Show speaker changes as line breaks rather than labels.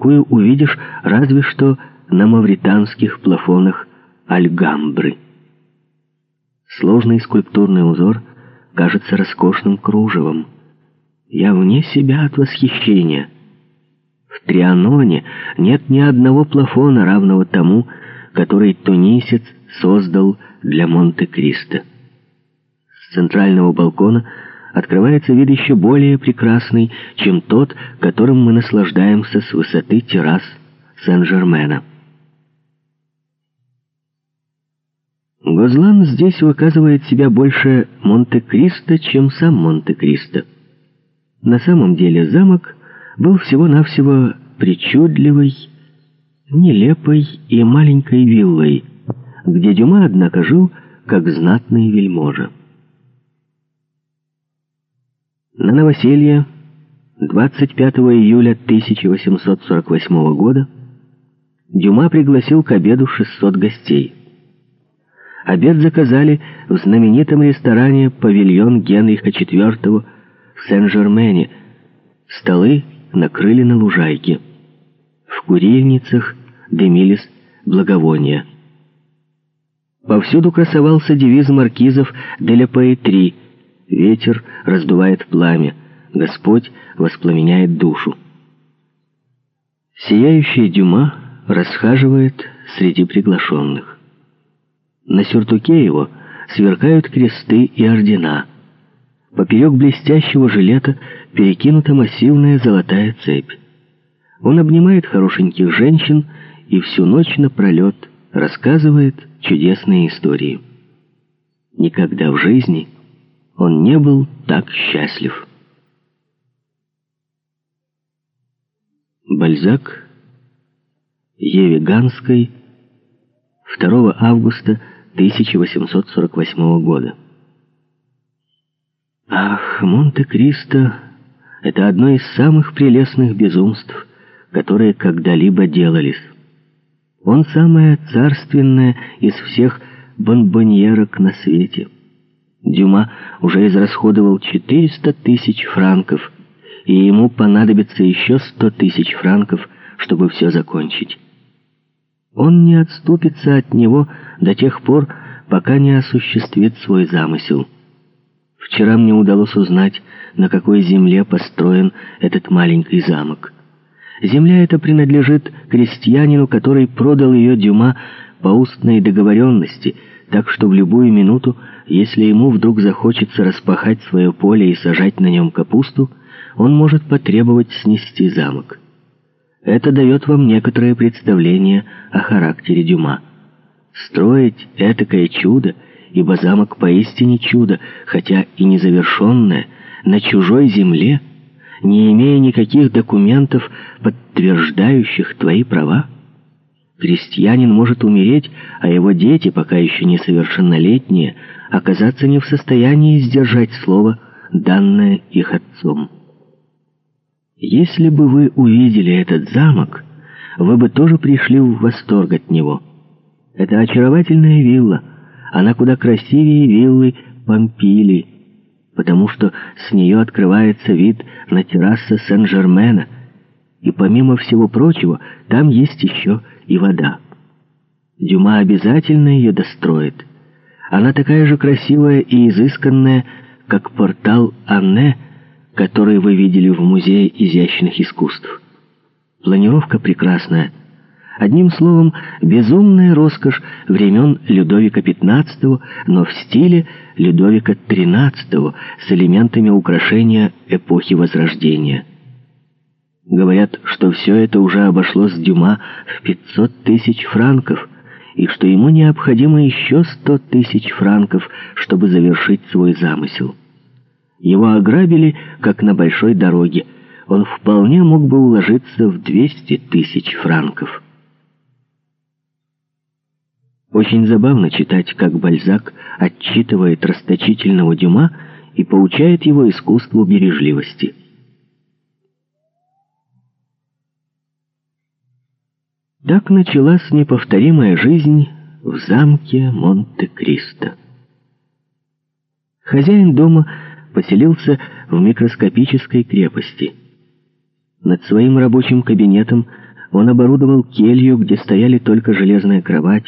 какую увидишь разве что на мавританских плафонах Альгамбры. Сложный скульптурный узор кажется роскошным кружевом. Я вне себя от восхищения. В Трианоне нет ни одного плафона, равного тому, который тунисец создал для Монте-Кристо. С центрального балкона открывается вид еще более прекрасный, чем тот, которым мы наслаждаемся с высоты террас Сен-Жермена. Гозлан здесь выказывает себя больше Монте-Кристо, чем сам Монте-Кристо. На самом деле замок был всего-навсего причудливой, нелепой и маленькой виллой, где Дюма, однако, жил как знатный вельможа. На новоселье 25 июля 1848 года Дюма пригласил к обеду 600 гостей. Обед заказали в знаменитом ресторане «Павильон Генриха IV» в Сен-Жермене. Столы накрыли на лужайке. В курильницах дымились благовония. Повсюду красовался девиз маркизов «Деля Паэтри» «Ветер раздувает пламя, Господь воспламеняет душу». Сияющая Дюма расхаживает среди приглашенных. На сюртуке его сверкают кресты и ордена. Поперек блестящего жилета перекинута массивная золотая цепь. Он обнимает хорошеньких женщин и всю ночь напролет рассказывает чудесные истории. Никогда в жизни он не был так счастлив. Бальзак Еве Ганской 2 августа 1848 года. Ах, Монте-Кристо — это одно из самых прелестных безумств, которые когда-либо делались. Он самая царственная из всех бонбоньерок на свете. Дюма уже израсходовал 400 тысяч франков, и ему понадобится еще 100 тысяч франков, чтобы все закончить. Он не отступится от него до тех пор, пока не осуществит свой замысел. Вчера мне удалось узнать, на какой земле построен этот маленький замок. Земля эта принадлежит крестьянину, который продал ее Дюма по устной договоренности, так что в любую минуту, если ему вдруг захочется распахать свое поле и сажать на нем капусту, он может потребовать снести замок. Это дает вам некоторое представление о характере Дюма. Строить этакое чудо, ибо замок поистине чудо, хотя и незавершенное, на чужой земле, не имея никаких документов, подтверждающих твои права? Крестьянин может умереть, а его дети, пока еще несовершеннолетние, оказаться не в состоянии сдержать слово, данное их отцом. Если бы вы увидели этот замок, вы бы тоже пришли в восторг от него. Это очаровательная вилла. Она куда красивее виллы Помпили, потому что с нее открывается вид на террасы Сен-Жермена, и помимо всего прочего, там есть еще и вода. Дюма обязательно ее достроит. Она такая же красивая и изысканная, как портал Анне, который вы видели в Музее изящных искусств. Планировка прекрасная. Одним словом, безумная роскошь времен Людовика XV, но в стиле Людовика XIII с элементами украшения эпохи Возрождения. Говорят, что все это уже обошлось Дюма в 500 тысяч франков, и что ему необходимо еще 100 тысяч франков, чтобы завершить свой замысел. Его ограбили, как на большой дороге. Он вполне мог бы уложиться в 200 тысяч франков. Очень забавно читать, как Бальзак отчитывает расточительного Дюма и поучает его искусству бережливости. Так началась неповторимая жизнь в замке Монте-Кристо. Хозяин дома поселился в микроскопической крепости. Над своим рабочим кабинетом он оборудовал келью, где стояли только железная кровать,